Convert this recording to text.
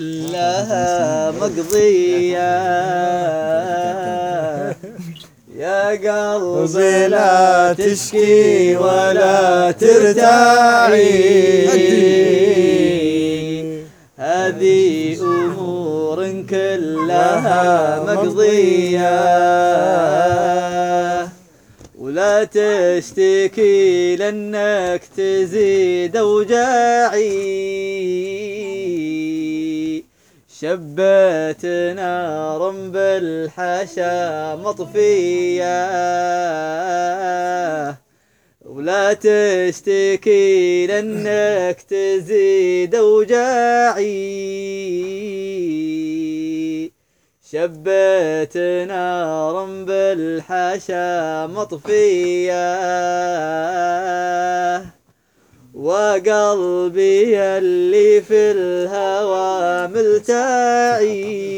كلها مقضية. يا قلبي لا تشكي ولا ترتاعي هذه أمور كلها مقضية. ولا تشتكي لأنك تزيد أوجاعي شبت نار بالحشا مطفية. ولا تشتكي لأنك تزيد أوجاعي شبت نار بالحشا مطفية. وقلبي اللي في الهوى ملتعي.